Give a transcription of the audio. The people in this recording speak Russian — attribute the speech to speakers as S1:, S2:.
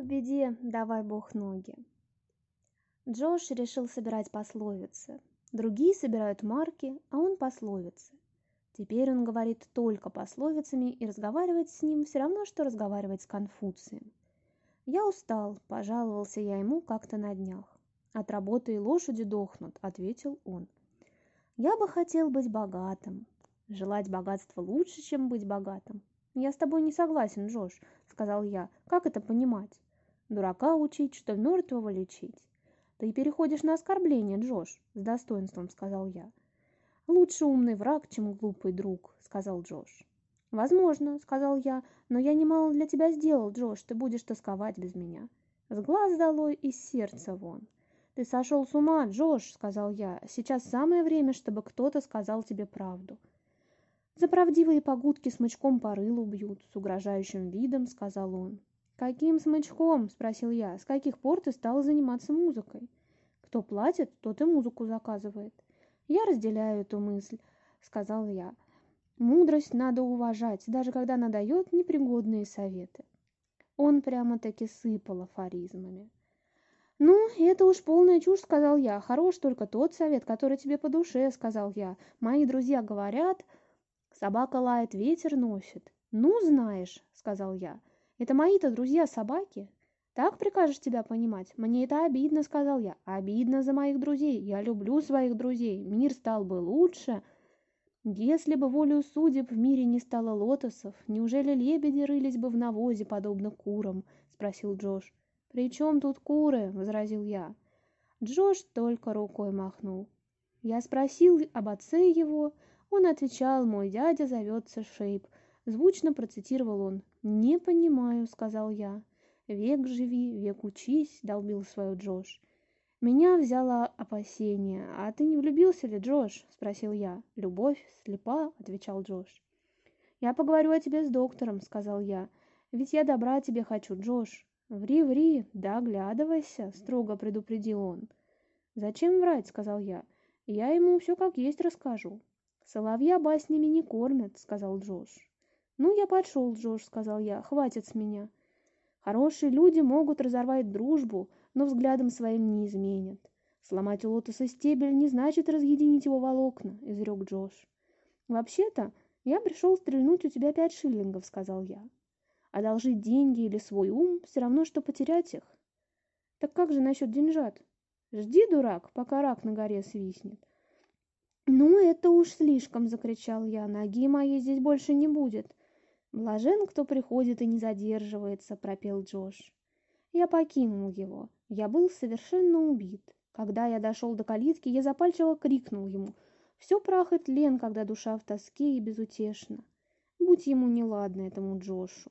S1: В беде давай бог ноги. Джош решил собирать пословицы. Другие собирают марки, а он пословицы. Теперь он говорит только пословицами, и разговаривать с ним все равно, что разговаривать с Конфуцием. «Я устал», – пожаловался я ему как-то на днях. «От работы и лошади дохнут», – ответил он. «Я бы хотел быть богатым. Желать богатства лучше, чем быть богатым. Я с тобой не согласен, Джош», – сказал я. «Как это понимать?» дурака учить, что мертвого лечить. Ты переходишь на оскорбление, Джош, с достоинством сказал я. Лучше умный враг, чем глупый друг, сказал Джош. Возможно, сказал я, но я немало для тебя сделал, Джош, ты будешь тосковать без меня. С глаз долой и сердца вон. Ты сошел с ума, Джош, сказал я. Сейчас самое время, чтобы кто-то сказал тебе правду. За правдивые погудки смычком по рылу бьют, с угрожающим видом, сказал он каким смычком спросил я. С каких пор ты стала заниматься музыкой? Кто платит тот и музыку заказывает я разделяю эту мысль сказал я. Мудрость надо уважать даже когда она дает непригодные советы он прямо-таки сыпал афоризмами. Ну это уж полная чушь сказал я. Хорош только тот совет который тебе по душе сказал я. Мои друзья говорят собака лает ветер носит ну знаешь сказал я это мои-то друзья собаки. Так прикажешь тебя понимать? Мне это обидно, сказал я. Обидно за моих друзей. Я люблю своих друзей. Мир стал бы лучше. Если бы волю судеб в мире не стало лотосов, неужели лебеди рылись бы в навозе, подобно курам? Спросил Джош. «При чем тут куры?» – возразил я. Джош только рукой махнул. Я спросил об отце его. Он отвечал, мой дядя зовется Шейп – Звучно процитировал он. «Не понимаю», — сказал я. «Век живи, век учись», — долбил свою Джош. Меня взяло опасение. «А ты не влюбился ли, Джош?» — спросил я. «Любовь слепа», — отвечал Джош. «Я поговорю о тебе с доктором», — сказал я. «Ведь я добра тебе хочу, Джош». «Ври, ври, да оглядывайся», — строго предупредил он. «Зачем врать?» — сказал я. «Я ему все как есть расскажу». «Соловья баснями не кормят», — сказал Джош ну я пошёл Джош, сказал я хватит с меня хорошие люди могут разорвать дружбу но взглядом своим не изменят. Сломать у лотоса стебель не значит разъединить его волокна изрёк Джош. вообще-то я пришёл стрельнуть у тебя пять шиллингов сказал я. Одолжить деньги или свой ум все равно что потерять их так как же насчет деньжат? Жди дурак пока рак на горе свистнет ну это уж слишком закричал я ноги моей здесь больше не будет. «Блажен, кто приходит и не задерживается», — пропел Джош. Я покинул его. Я был совершенно убит. Когда я дошел до калитки, я запальчиво крикнул ему. «Все прах и тлен, когда душа в тоске и безутешна». Будь ему неладно этому Джошу.